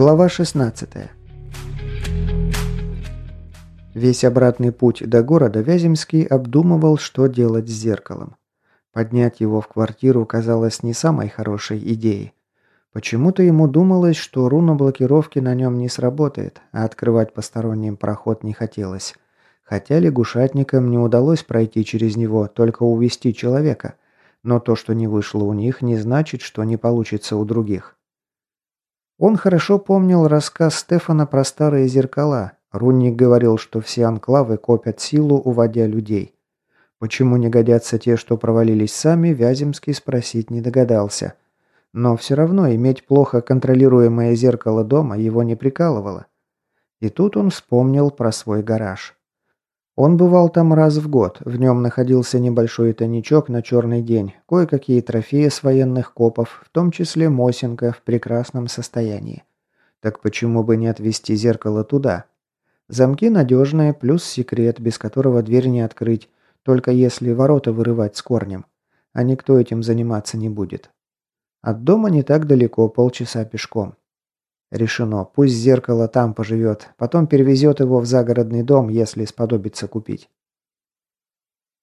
Глава 16. Весь обратный путь до города Вяземский обдумывал, что делать с зеркалом. Поднять его в квартиру казалось не самой хорошей идеей. Почему-то ему думалось, что руна блокировки на нем не сработает, а открывать посторонним проход не хотелось. Хотя лягушатникам не удалось пройти через него, только увести человека. Но то, что не вышло у них, не значит, что не получится у других. Он хорошо помнил рассказ Стефана про старые зеркала. Рунник говорил, что все анклавы копят силу, уводя людей. Почему не годятся те, что провалились сами, Вяземский спросить не догадался. Но все равно иметь плохо контролируемое зеркало дома его не прикалывало. И тут он вспомнил про свой гараж. Он бывал там раз в год, в нем находился небольшой тайничок на черный день, кое-какие трофеи с военных копов, в том числе Мосинка в прекрасном состоянии. Так почему бы не отвезти зеркало туда? Замки надежные, плюс секрет, без которого дверь не открыть, только если ворота вырывать с корнем. А никто этим заниматься не будет. От дома не так далеко, полчаса пешком. Решено, пусть зеркало там поживет, потом перевезет его в загородный дом, если сподобится купить.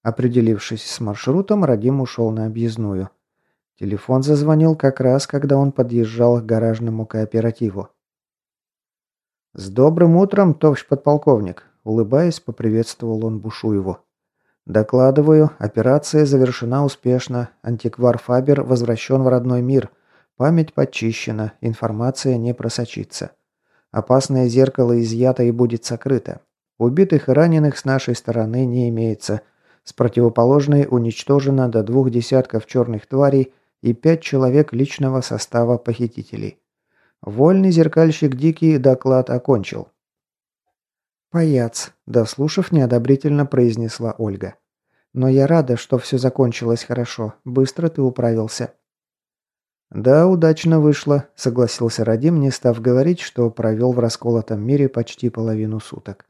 Определившись с маршрутом, Радим ушел на объездную. Телефон зазвонил как раз, когда он подъезжал к гаражному кооперативу. «С добрым утром, товарищ подполковник!» Улыбаясь, поприветствовал он Бушуеву. «Докладываю, операция завершена успешно. Антиквар Фабер возвращен в родной мир. Память почищена, информация не просочится. Опасное зеркало изъято и будет сокрыто. Убитых и раненых с нашей стороны не имеется. С противоположной уничтожено до двух десятков черных тварей и пять человек личного состава похитителей. Вольный зеркальщик Дикий доклад окончил. «Паяц», – дослушав, неодобрительно произнесла Ольга. «Но я рада, что все закончилось хорошо. Быстро ты управился». «Да, удачно вышло», – согласился Радим, не став говорить, что провел в расколотом мире почти половину суток.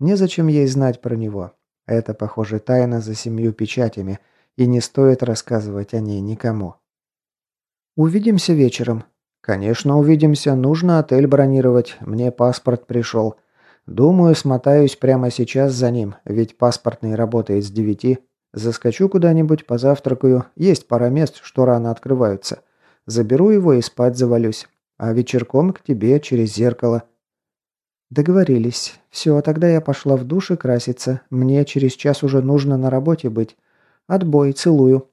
«Незачем ей знать про него. Это, похоже, тайна за семью печатями, и не стоит рассказывать о ней никому». «Увидимся вечером». «Конечно, увидимся. Нужно отель бронировать. Мне паспорт пришел. Думаю, смотаюсь прямо сейчас за ним, ведь паспортный работает с девяти. Заскочу куда-нибудь, позавтракаю. Есть пара мест, что рано открываются». Заберу его и спать завалюсь. А вечерком к тебе через зеркало». «Договорились. Все, тогда я пошла в душ и краситься. Мне через час уже нужно на работе быть. Отбой, целую».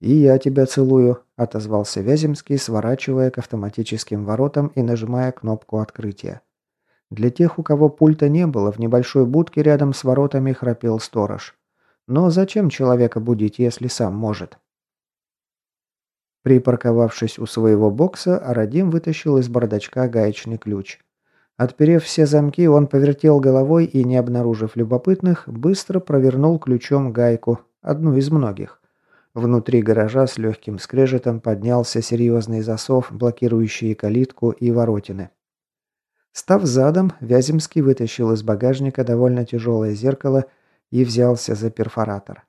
«И я тебя целую», – отозвался Вяземский, сворачивая к автоматическим воротам и нажимая кнопку открытия. Для тех, у кого пульта не было, в небольшой будке рядом с воротами храпел сторож. Но зачем человека будить, если сам может? Припарковавшись у своего бокса, Арадим вытащил из бардачка гаечный ключ. Отперев все замки, он повертел головой и, не обнаружив любопытных, быстро провернул ключом гайку, одну из многих. Внутри гаража с легким скрежетом поднялся серьезный засов, блокирующий калитку и воротины. Став задом, Вяземский вытащил из багажника довольно тяжелое зеркало и взялся за перфоратор.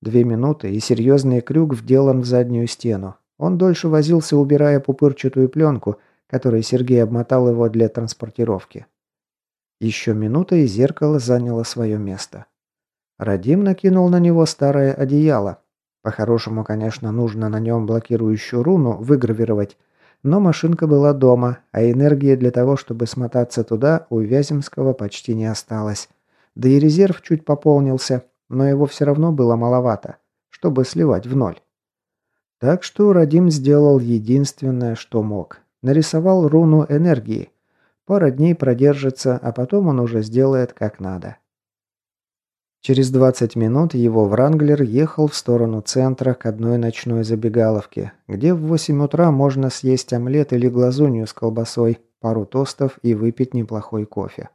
Две минуты, и серьезный крюк вделан в заднюю стену. Он дольше возился, убирая пупырчатую пленку, которой Сергей обмотал его для транспортировки. Еще минута, и зеркало заняло свое место. Радим накинул на него старое одеяло. По-хорошему, конечно, нужно на нем блокирующую руну выгравировать, но машинка была дома, а энергии для того, чтобы смотаться туда, у Вяземского почти не осталось. Да и резерв чуть пополнился, но его все равно было маловато, чтобы сливать в ноль. Так что Радим сделал единственное, что мог. Нарисовал руну энергии. Пара дней продержится, а потом он уже сделает как надо. Через 20 минут его Вранглер ехал в сторону центра к одной ночной забегаловке, где в 8 утра можно съесть омлет или глазунью с колбасой, пару тостов и выпить неплохой кофе.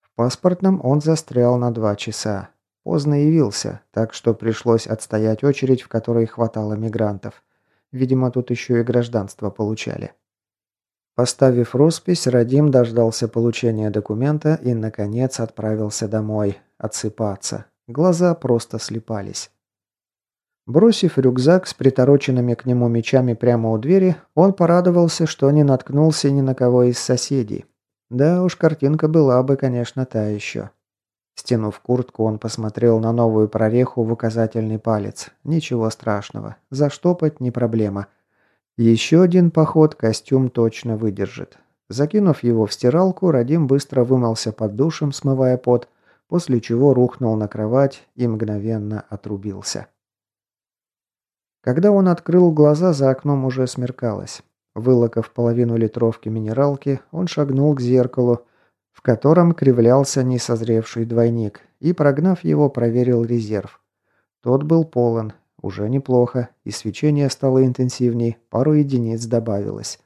В паспортном он застрял на два часа. Поздно явился, так что пришлось отстоять очередь, в которой хватало мигрантов. Видимо, тут еще и гражданство получали. Поставив роспись, Радим дождался получения документа и, наконец, отправился домой. Отсыпаться. Глаза просто слепались. Бросив рюкзак с притороченными к нему мечами прямо у двери, он порадовался, что не наткнулся ни на кого из соседей. Да уж, картинка была бы, конечно, та еще. Стянув куртку, он посмотрел на новую прореху в указательный палец. Ничего страшного. Заштопать не проблема. Еще один поход костюм точно выдержит. Закинув его в стиралку, Радим быстро вымылся под душем, смывая пот, после чего рухнул на кровать и мгновенно отрубился. Когда он открыл глаза, за окном уже смеркалось. Вылокав половину литровки минералки, он шагнул к зеркалу, в котором кривлялся несозревший двойник, и, прогнав его, проверил резерв. Тот был полон, уже неплохо, и свечение стало интенсивней, пару единиц добавилось.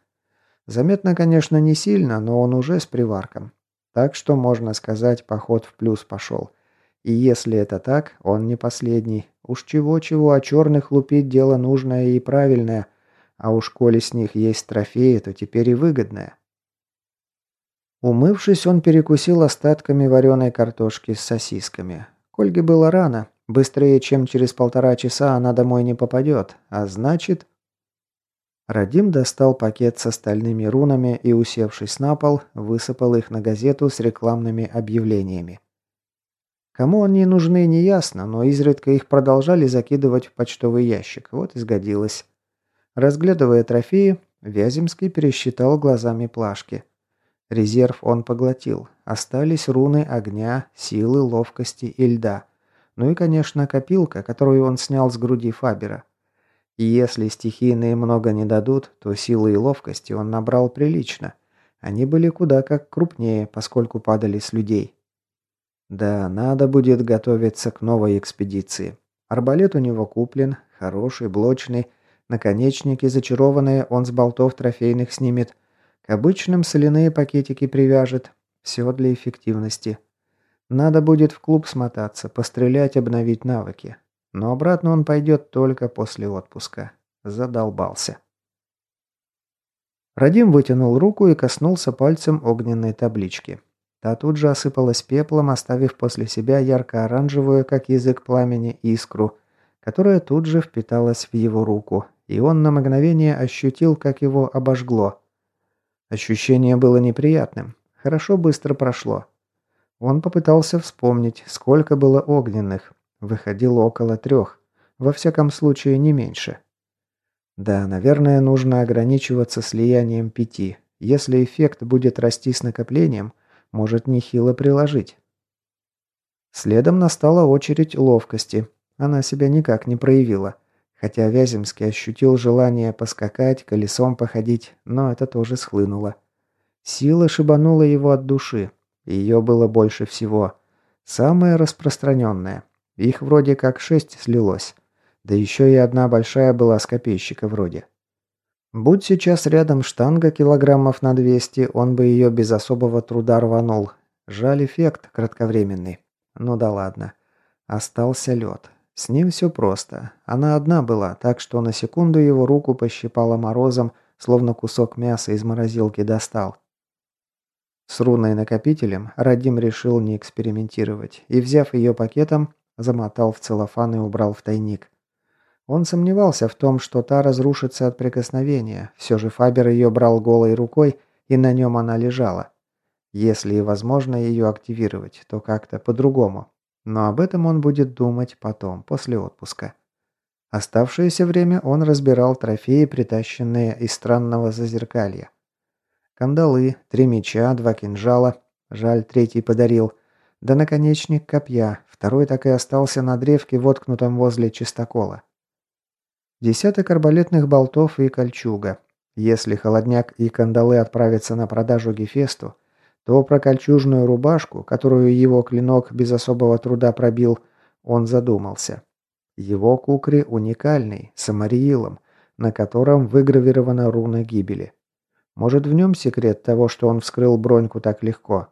Заметно, конечно, не сильно, но он уже с приварком. Так что, можно сказать, поход в плюс пошел. И если это так, он не последний. Уж чего-чего, а черных лупить дело нужное и правильное. А уж коли с них есть трофеи, то теперь и выгодное. Умывшись, он перекусил остатками вареной картошки с сосисками. Кольге было рано. Быстрее, чем через полтора часа она домой не попадет. А значит... Радим достал пакет с остальными рунами и, усевшись на пол, высыпал их на газету с рекламными объявлениями. Кому они нужны, неясно, но изредка их продолжали закидывать в почтовый ящик. Вот и сгодилось. Разглядывая трофеи, Вяземский пересчитал глазами плашки. Резерв он поглотил. Остались руны огня, силы, ловкости и льда. Ну и, конечно, копилка, которую он снял с груди Фабера. И если стихийные много не дадут, то силы и ловкости он набрал прилично. Они были куда как крупнее, поскольку падали с людей. Да, надо будет готовиться к новой экспедиции. Арбалет у него куплен, хороший, блочный. Наконечники зачарованные он с болтов трофейных снимет. К обычным соляные пакетики привяжет. Все для эффективности. Надо будет в клуб смотаться, пострелять, обновить навыки. Но обратно он пойдет только после отпуска. Задолбался. Радим вытянул руку и коснулся пальцем огненной таблички. Та тут же осыпалась пеплом, оставив после себя ярко-оранжевую, как язык пламени, искру, которая тут же впиталась в его руку, и он на мгновение ощутил, как его обожгло. Ощущение было неприятным. Хорошо быстро прошло. Он попытался вспомнить, сколько было огненных. Выходило около трех. Во всяком случае, не меньше. Да, наверное, нужно ограничиваться слиянием пяти. Если эффект будет расти с накоплением – может нехило приложить. Следом настала очередь ловкости. Она себя никак не проявила. Хотя Вяземский ощутил желание поскакать, колесом походить, но это тоже схлынуло. Сила шибанула его от души. Ее было больше всего. Самое распространенное. Их вроде как шесть слилось. Да еще и одна большая была с копейщика вроде. Будь сейчас рядом штанга килограммов на 200, он бы ее без особого труда рванул. Жаль эффект кратковременный. Ну да ладно. Остался лед. С ним все просто. Она одна была, так что на секунду его руку пощипала морозом, словно кусок мяса из морозилки достал. С руной-накопителем Радим решил не экспериментировать и, взяв ее пакетом, замотал в целлофан и убрал в тайник. Он сомневался в том, что та разрушится от прикосновения. Все же Фабер ее брал голой рукой, и на нем она лежала. Если и возможно ее активировать, то как-то по-другому. Но об этом он будет думать потом, после отпуска. Оставшееся время он разбирал трофеи, притащенные из странного зазеркалья. Кандалы, три меча, два кинжала. Жаль, третий подарил. Да наконечник копья. Второй так и остался на древке, воткнутом возле чистокола. Десяток арбалетных болтов и кольчуга. Если холодняк и кандалы отправятся на продажу Гефесту, то про кольчужную рубашку, которую его клинок без особого труда пробил, он задумался. Его кукри уникальный, с амариилом, на котором выгравирована руна гибели. Может, в нем секрет того, что он вскрыл броньку так легко?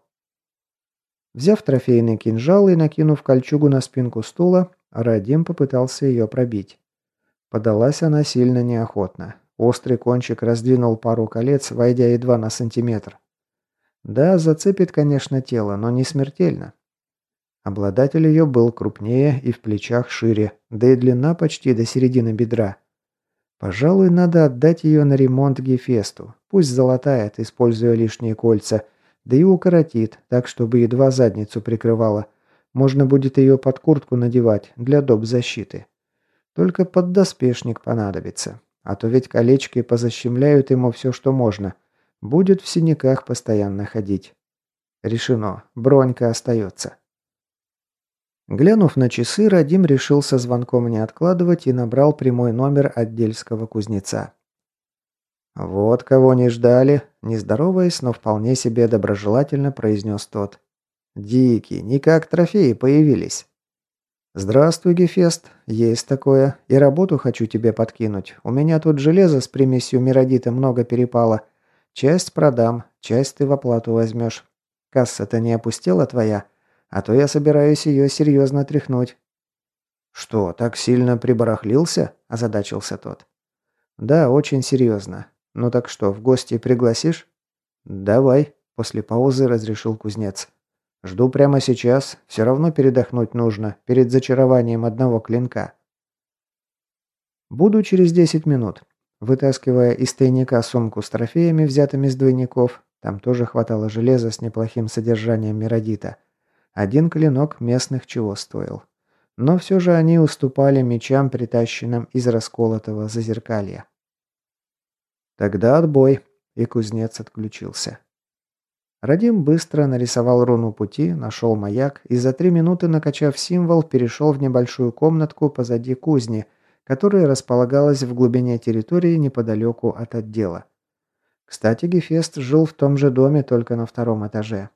Взяв трофейный кинжал и накинув кольчугу на спинку стула, Радим попытался ее пробить. Подалась она сильно неохотно. Острый кончик раздвинул пару колец, войдя едва на сантиметр. Да, зацепит, конечно, тело, но не смертельно. Обладатель ее был крупнее и в плечах шире, да и длина почти до середины бедра. Пожалуй, надо отдать ее на ремонт Гефесту. Пусть золотает, используя лишние кольца, да и укоротит, так чтобы едва задницу прикрывала. Можно будет ее под куртку надевать для доп. защиты. Только поддоспешник понадобится. А то ведь колечки позащемляют ему все, что можно. Будет в синяках постоянно ходить. Решено. Бронька остается. Глянув на часы, Радим решил со звонком не откладывать и набрал прямой номер отдельского кузнеца. «Вот кого не ждали», – не здороваясь, но вполне себе доброжелательно произнес тот. «Дикий, не как трофеи появились». «Здравствуй, Гефест. Есть такое. И работу хочу тебе подкинуть. У меня тут железо с примесью миродита много перепало. Часть продам, часть ты в оплату возьмешь. Касса-то не опустела твоя?» А то я собираюсь ее серьезно тряхнуть». «Что, так сильно прибарахлился?» – озадачился тот. «Да, очень серьезно. Ну так что, в гости пригласишь?» «Давай», – после паузы разрешил кузнец. «Жду прямо сейчас. Все равно передохнуть нужно, перед зачарованием одного клинка». «Буду через десять минут». Вытаскивая из тайника сумку с трофеями, взятыми с двойников, там тоже хватало железа с неплохим содержанием миродита, один клинок местных чего стоил. Но все же они уступали мечам, притащенным из расколотого зазеркалья. Тогда отбой, и кузнец отключился. Радим быстро нарисовал руну пути, нашел маяк и за три минуты, накачав символ, перешел в небольшую комнатку позади кузни, которая располагалась в глубине территории неподалеку от отдела. Кстати, Гефест жил в том же доме, только на втором этаже.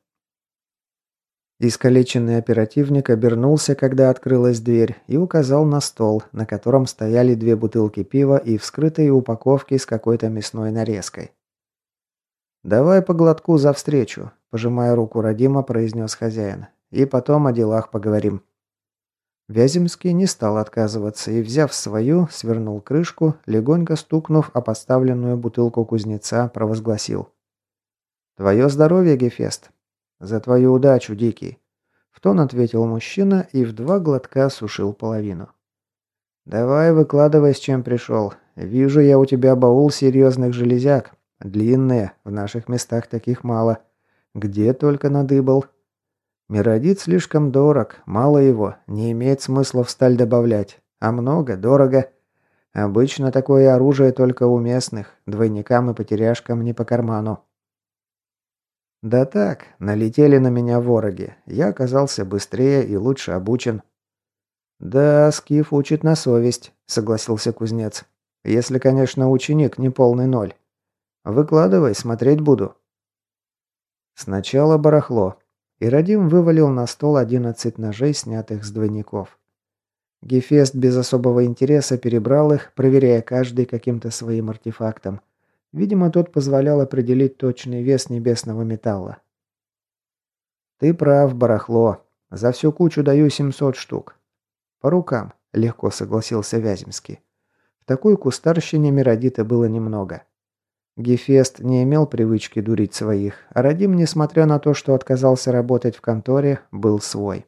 Искалеченный оперативник обернулся, когда открылась дверь, и указал на стол, на котором стояли две бутылки пива и вскрытые упаковки с какой-то мясной нарезкой. «Давай по глотку за встречу», – пожимая руку Родима, произнес хозяин. «И потом о делах поговорим». Вяземский не стал отказываться и, взяв свою, свернул крышку, легонько стукнув о поставленную бутылку кузнеца, провозгласил. «Твое здоровье, Гефест. «За твою удачу, Дикий!» В тон ответил мужчина и в два глотка сушил половину. «Давай выкладывай, с чем пришел. Вижу я у тебя баул серьезных железяк. Длинные, в наших местах таких мало. Где только надыбал. Миродит слишком дорог, мало его, не имеет смысла в сталь добавлять. А много, дорого. Обычно такое оружие только у местных, двойникам и потеряшкам не по карману. «Да так, налетели на меня вороги. Я оказался быстрее и лучше обучен». «Да, Скиф учит на совесть», — согласился кузнец. «Если, конечно, ученик не полный ноль. Выкладывай, смотреть буду». Сначала барахло. И Радим вывалил на стол одиннадцать ножей, снятых с двойников. Гефест без особого интереса перебрал их, проверяя каждый каким-то своим артефактом. Видимо, тот позволял определить точный вес небесного металла. «Ты прав, барахло. За всю кучу даю 700 штук». «По рукам», — легко согласился Вяземский. В такой кустарщине Миродита было немного. Гефест не имел привычки дурить своих, а Радим, несмотря на то, что отказался работать в конторе, был свой.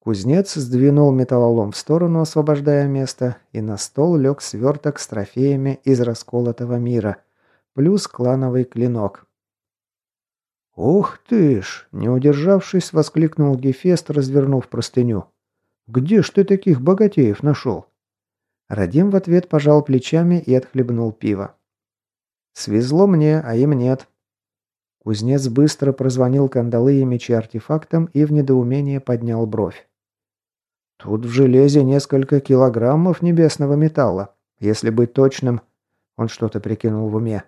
Кузнец сдвинул металлолом в сторону, освобождая место, и на стол лег сверток с трофеями из расколотого мира, плюс клановый клинок. «Ух ты ж!» – не удержавшись, воскликнул Гефест, развернув простыню. «Где ж ты таких богатеев нашел?» Радим в ответ пожал плечами и отхлебнул пиво. «Свезло мне, а им нет». Кузнец быстро прозвонил кандалы и мечи артефактом и в недоумении поднял бровь. Тут в железе несколько килограммов небесного металла. Если быть точным, он что-то прикинул в уме,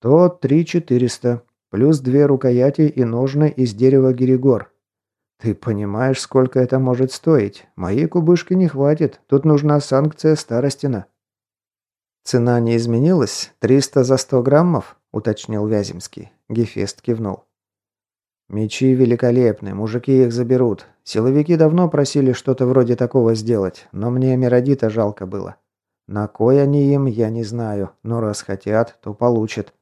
то три четыреста, плюс две рукояти и ножны из дерева Геригор. Ты понимаешь, сколько это может стоить? Моей кубышки не хватит, тут нужна санкция Старостина. Цена не изменилась? Триста за сто граммов? Уточнил Вяземский. Гефест кивнул. «Мечи великолепны, мужики их заберут. Силовики давно просили что-то вроде такого сделать, но мне Миродита жалко было. На кой они им, я не знаю, но раз хотят, то получат.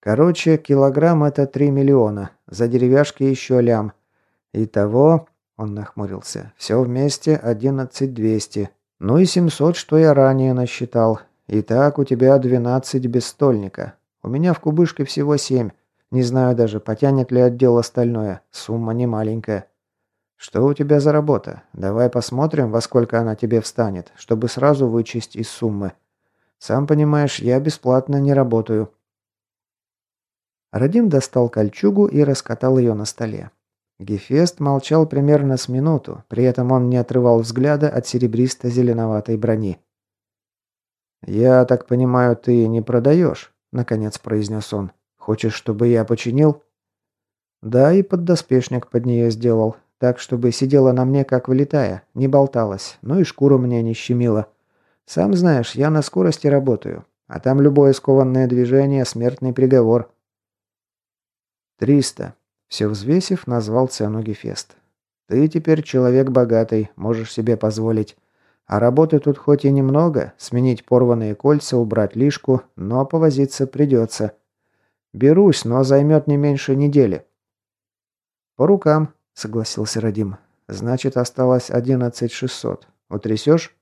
Короче, килограмм это три миллиона, за деревяшки еще лям. Итого, он нахмурился, все вместе одиннадцать двести. Ну и семьсот, что я ранее насчитал. Итак, у тебя двенадцать без стольника. У меня в кубышке всего семь. Не знаю даже, потянет ли отдел остальное. Сумма не маленькая. Что у тебя за работа? Давай посмотрим, во сколько она тебе встанет, чтобы сразу вычесть из суммы. Сам понимаешь, я бесплатно не работаю. Радим достал кольчугу и раскатал ее на столе. Гефест молчал примерно с минуту, при этом он не отрывал взгляда от серебристо-зеленоватой брони. «Я так понимаю, ты не продаешь?» – наконец произнес он. «Хочешь, чтобы я починил?» «Да, и поддоспешник под нее сделал, так, чтобы сидела на мне как вылетая, не болталась, ну и шкуру мне не щемила. Сам знаешь, я на скорости работаю, а там любое скованное движение – смертный приговор». «Триста», все взвесив, назвал цену Гефест. «Ты теперь человек богатый, можешь себе позволить. А работы тут хоть и немного, сменить порванные кольца, убрать лишку, но повозиться придется. Берусь, но займет не меньше недели». «По рукам», — согласился Радим. «Значит, осталось одиннадцать шестьсот. Утрясешь?»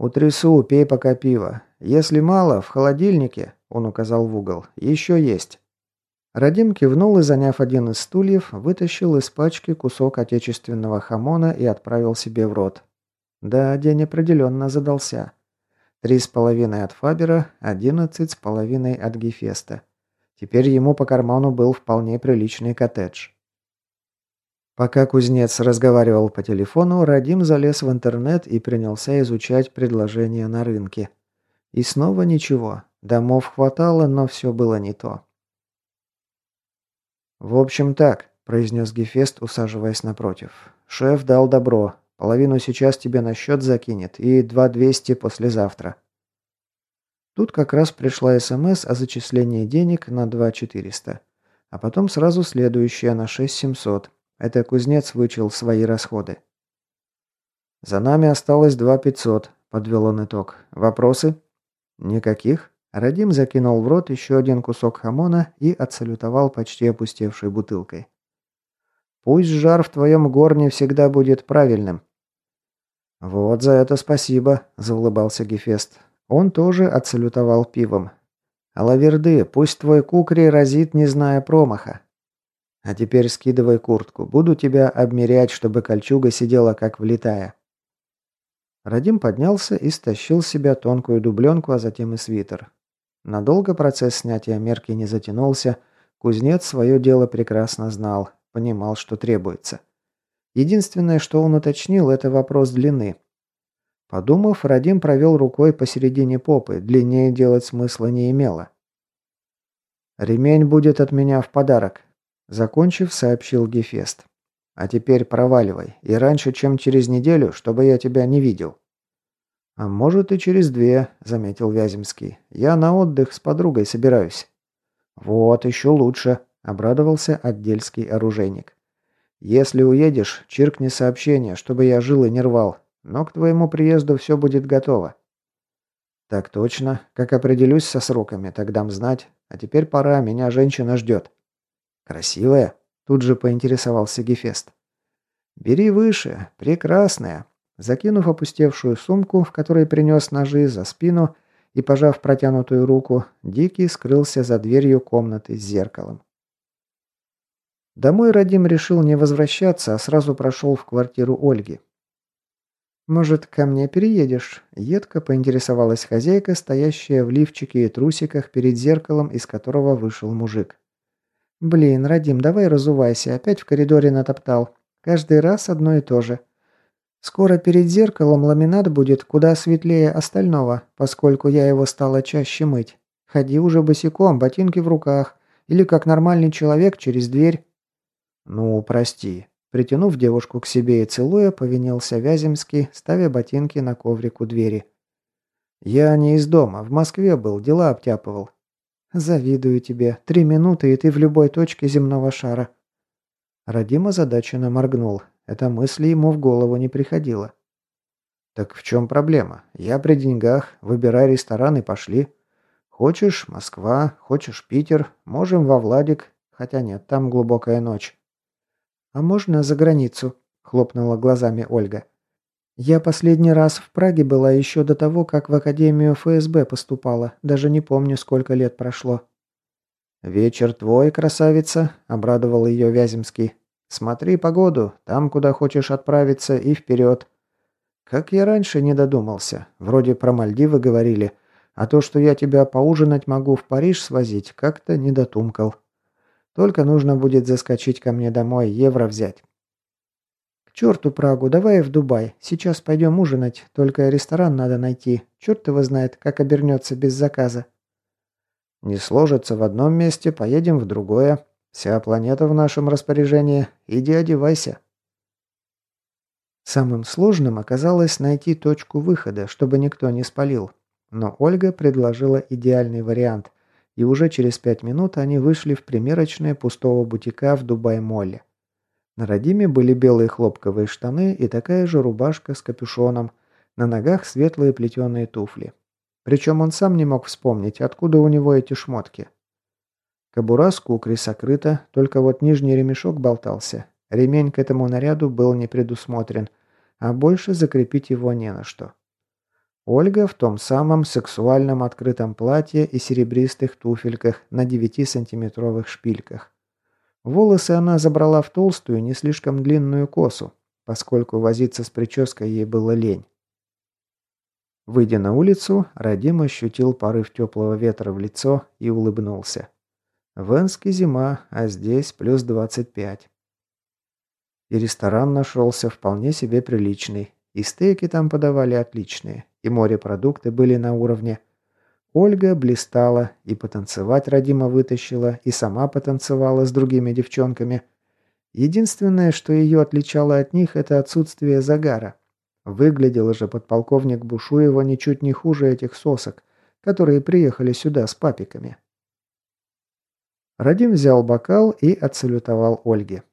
«Утрясу, пей пока пиво. Если мало, в холодильнике», — он указал в угол, — «еще есть». Радим кивнул и, заняв один из стульев, вытащил из пачки кусок отечественного хамона и отправил себе в рот. Да, день определенно задался. Три с половиной от Фабера, одиннадцать с половиной от Гефеста. Теперь ему по карману был вполне приличный коттедж. Пока кузнец разговаривал по телефону, Радим залез в интернет и принялся изучать предложения на рынке. И снова ничего. Домов хватало, но все было не то. «В общем так», – произнес Гефест, усаживаясь напротив. «Шеф дал добро. Половину сейчас тебе на счет закинет и два двести послезавтра». Тут как раз пришла СМС о зачислении денег на два четыреста, а потом сразу следующая на шесть семьсот. Это кузнец вычел свои расходы. «За нами осталось два пятьсот», – подвел он итог. «Вопросы?» «Никаких?» Радим закинул в рот еще один кусок хамона и отсалютовал почти опустевшей бутылкой. «Пусть жар в твоем горне всегда будет правильным». «Вот за это спасибо», – заулыбался Гефест. Он тоже отсалютовал пивом. «Алаверды, пусть твой кукри разит, не зная промаха. А теперь скидывай куртку. Буду тебя обмерять, чтобы кольчуга сидела как влитая». Радим поднялся и стащил с себя тонкую дубленку, а затем и свитер. Надолго процесс снятия мерки не затянулся. Кузнец свое дело прекрасно знал, понимал, что требуется. Единственное, что он уточнил, это вопрос длины. Подумав, Радим провел рукой посередине попы, длиннее делать смысла не имело. «Ремень будет от меня в подарок», – закончив, сообщил Гефест. «А теперь проваливай, и раньше, чем через неделю, чтобы я тебя не видел». «А может и через две», — заметил Вяземский. «Я на отдых с подругой собираюсь». «Вот, еще лучше», — обрадовался отдельский оружейник. «Если уедешь, чиркни сообщение, чтобы я жил и не рвал. Но к твоему приезду все будет готово». «Так точно. Как определюсь со сроками, так дам знать. А теперь пора, меня женщина ждет». «Красивая?» — тут же поинтересовался Гефест. «Бери выше. Прекрасная. Закинув опустевшую сумку, в которой принес ножи, за спину и пожав протянутую руку, Дикий скрылся за дверью комнаты с зеркалом. Домой Радим решил не возвращаться, а сразу прошел в квартиру Ольги. «Может, ко мне переедешь?» – едко поинтересовалась хозяйка, стоящая в лифчике и трусиках перед зеркалом, из которого вышел мужик. «Блин, Радим, давай разувайся, опять в коридоре натоптал. Каждый раз одно и то же. Скоро перед зеркалом ламинат будет куда светлее остального, поскольку я его стала чаще мыть. Ходи уже босиком, ботинки в руках. Или как нормальный человек через дверь». «Ну, прости». Притянув девушку к себе и целуя, повинился Вяземский, ставя ботинки на коврик у двери. «Я не из дома, в Москве был, дела обтяпывал». «Завидую тебе. Три минуты, и ты в любой точке земного шара». Радима задаченно моргнул. Эта мысль ему в голову не приходила. «Так в чем проблема? Я при деньгах, выбирай ресторан и пошли. Хочешь – Москва, хочешь – Питер, можем во Владик, хотя нет, там глубокая ночь. «А можно за границу?» – хлопнула глазами Ольга. «Я последний раз в Праге была еще до того, как в Академию ФСБ поступала. Даже не помню, сколько лет прошло». «Вечер твой, красавица», – обрадовал ее Вяземский. «Смотри погоду, там, куда хочешь отправиться, и вперед». «Как я раньше не додумался. Вроде про Мальдивы говорили. А то, что я тебя поужинать могу в Париж свозить, как-то не дотумкал. Только нужно будет заскочить ко мне домой, евро взять». «К черту Прагу, давай в Дубай. Сейчас пойдем ужинать, только ресторан надо найти. Черт его знает, как обернется без заказа». «Не сложится в одном месте, поедем в другое. Вся планета в нашем распоряжении. Иди одевайся». Самым сложным оказалось найти точку выхода, чтобы никто не спалил. Но Ольга предложила идеальный вариант, и уже через пять минут они вышли в примерочное пустого бутика в Дубай-Молле. На Радиме были белые хлопковые штаны и такая же рубашка с капюшоном, на ногах светлые плетеные туфли. Причем он сам не мог вспомнить, откуда у него эти шмотки. Кобура с кукрой сокрыта, только вот нижний ремешок болтался, Ремень к этому наряду был не предусмотрен, а больше закрепить его не на что. Ольга в том самом сексуальном открытом платье и серебристых туфельках на 9-сантиметровых шпильках. Волосы она забрала в толстую, не слишком длинную косу, поскольку возиться с прической ей было лень. Выйдя на улицу, Радим ощутил порыв теплого ветра в лицо и улыбнулся. В Энске зима, а здесь плюс 25. И ресторан нашелся вполне себе приличный. И стейки там подавали отличные, и морепродукты были на уровне. Ольга блистала, и потанцевать Радима вытащила, и сама потанцевала с другими девчонками. Единственное, что ее отличало от них, это отсутствие загара. Выглядел же подполковник Бушуева ничуть не хуже этих сосок, которые приехали сюда с папиками. Радим взял бокал и отсалютовал Ольге.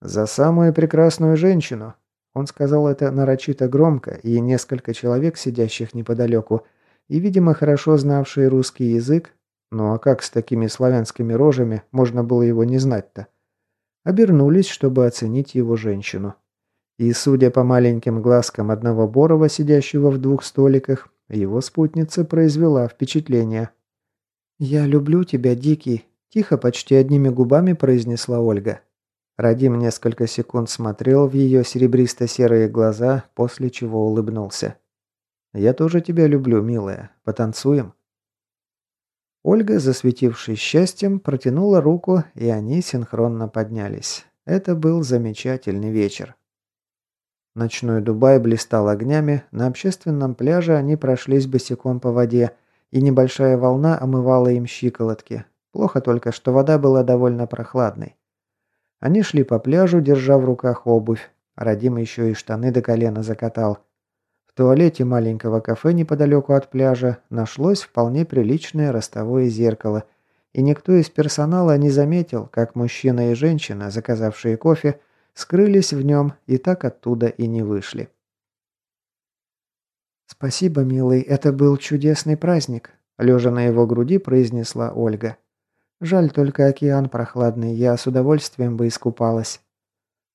«За самую прекрасную женщину!» Он сказал это нарочито громко, и несколько человек, сидящих неподалеку, и, видимо, хорошо знавшие русский язык, ну а как с такими славянскими рожами можно было его не знать-то, обернулись, чтобы оценить его женщину. И, судя по маленьким глазкам одного Борова, сидящего в двух столиках, его спутница произвела впечатление. «Я люблю тебя, Дикий», – тихо, почти одними губами произнесла Ольга. Радим несколько секунд смотрел в ее серебристо-серые глаза, после чего улыбнулся. «Я тоже тебя люблю, милая. Потанцуем?» Ольга, засветившись счастьем, протянула руку, и они синхронно поднялись. Это был замечательный вечер. Ночной Дубай блистал огнями, на общественном пляже они прошлись босиком по воде, и небольшая волна омывала им щиколотки. Плохо только, что вода была довольно прохладной. Они шли по пляжу, держа в руках обувь. Радим еще и штаны до колена закатал. В туалете маленького кафе неподалеку от пляжа нашлось вполне приличное ростовое зеркало, и никто из персонала не заметил, как мужчина и женщина, заказавшие кофе, скрылись в нем и так оттуда и не вышли. «Спасибо, милый, это был чудесный праздник», – лежа на его груди произнесла Ольга. Жаль только океан прохладный, я с удовольствием бы искупалась.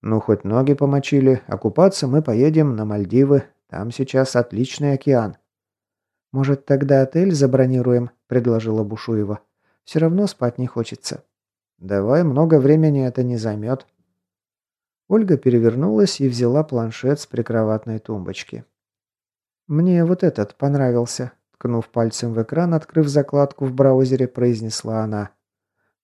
Ну, хоть ноги помочили, а мы поедем на Мальдивы, там сейчас отличный океан. Может, тогда отель забронируем, предложила Бушуева. Все равно спать не хочется. Давай, много времени это не займет. Ольга перевернулась и взяла планшет с прикроватной тумбочки. «Мне вот этот понравился», – ткнув пальцем в экран, открыв закладку в браузере, произнесла она.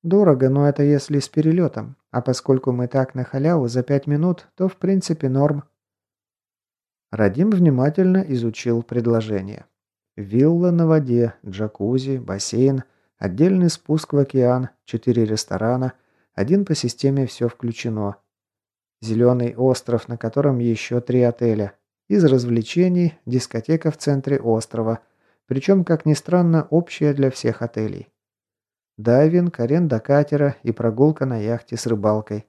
Дорого, но это если с перелетом. А поскольку мы так на халяву за пять минут, то в принципе норм. Радим внимательно изучил предложение. Вилла на воде, джакузи, бассейн, отдельный спуск в океан, четыре ресторана, один по системе «все включено». Зеленый остров, на котором еще три отеля. Из развлечений – дискотека в центре острова, причем, как ни странно, общая для всех отелей. Дайвинг, аренда катера и прогулка на яхте с рыбалкой.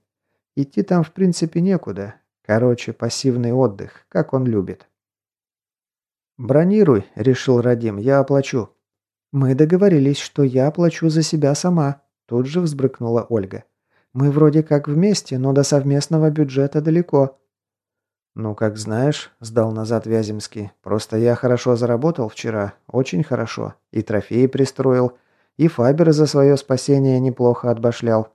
Идти там в принципе некуда. Короче, пассивный отдых, как он любит. «Бронируй», — решил Радим, — «я оплачу». «Мы договорились, что я оплачу за себя сама», — тут же взбрыкнула Ольга. Мы вроде как вместе, но до совместного бюджета далеко». «Ну, как знаешь», – сдал назад Вяземский. «Просто я хорошо заработал вчера. Очень хорошо. И трофеи пристроил. И Фабер за свое спасение неплохо отбашлял.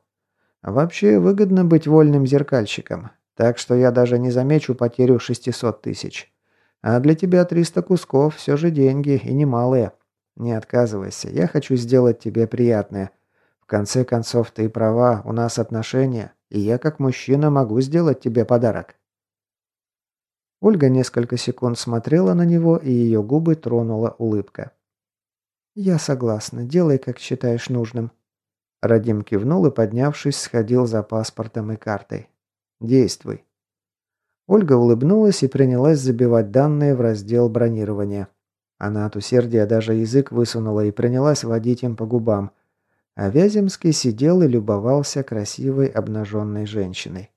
вообще, выгодно быть вольным зеркальщиком. Так что я даже не замечу потерю 600 тысяч. А для тебя 300 кусков все же деньги и немалые. Не отказывайся, я хочу сделать тебе приятное. В конце концов, ты права, у нас отношения, и я как мужчина могу сделать тебе подарок». Ольга несколько секунд смотрела на него, и ее губы тронула улыбка. «Я согласна, делай, как считаешь нужным». Радим кивнул и, поднявшись, сходил за паспортом и картой. Действуй». Ольга улыбнулась и принялась забивать данные в раздел бронирования. Она от усердия даже язык высунула и принялась водить им по губам. А Вяземский сидел и любовался красивой обнаженной женщиной.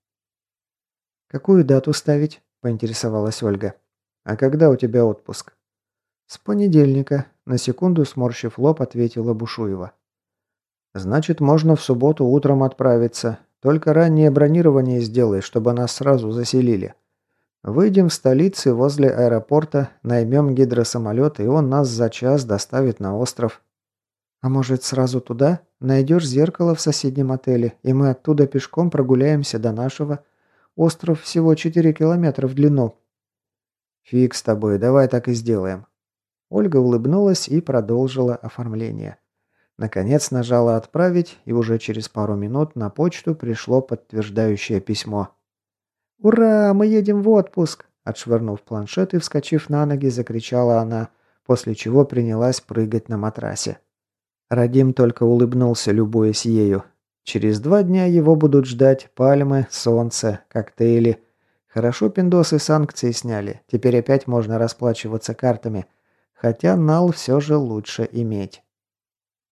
«Какую дату ставить?» – поинтересовалась Ольга. «А когда у тебя отпуск?» «С понедельника», – на секунду сморщив лоб, ответила Бушуева. «Значит, можно в субботу утром отправиться. Только раннее бронирование сделай, чтобы нас сразу заселили. Выйдем в столице возле аэропорта, наймем гидросамолет, и он нас за час доставит на остров. А может, сразу туда? Найдешь зеркало в соседнем отеле, и мы оттуда пешком прогуляемся до нашего. Остров всего 4 километра в длину. Фиг с тобой, давай так и сделаем. Ольга улыбнулась и продолжила оформление. Наконец нажала «Отправить», и уже через пару минут на почту пришло подтверждающее письмо. «Ура! Мы едем в отпуск!» Отшвырнув планшет и вскочив на ноги, закричала она, после чего принялась прыгать на матрасе. Радим только улыбнулся, любуясь ею. Через два дня его будут ждать пальмы, солнце, коктейли. Хорошо пиндосы санкции сняли, теперь опять можно расплачиваться картами. Хотя нал все же лучше иметь.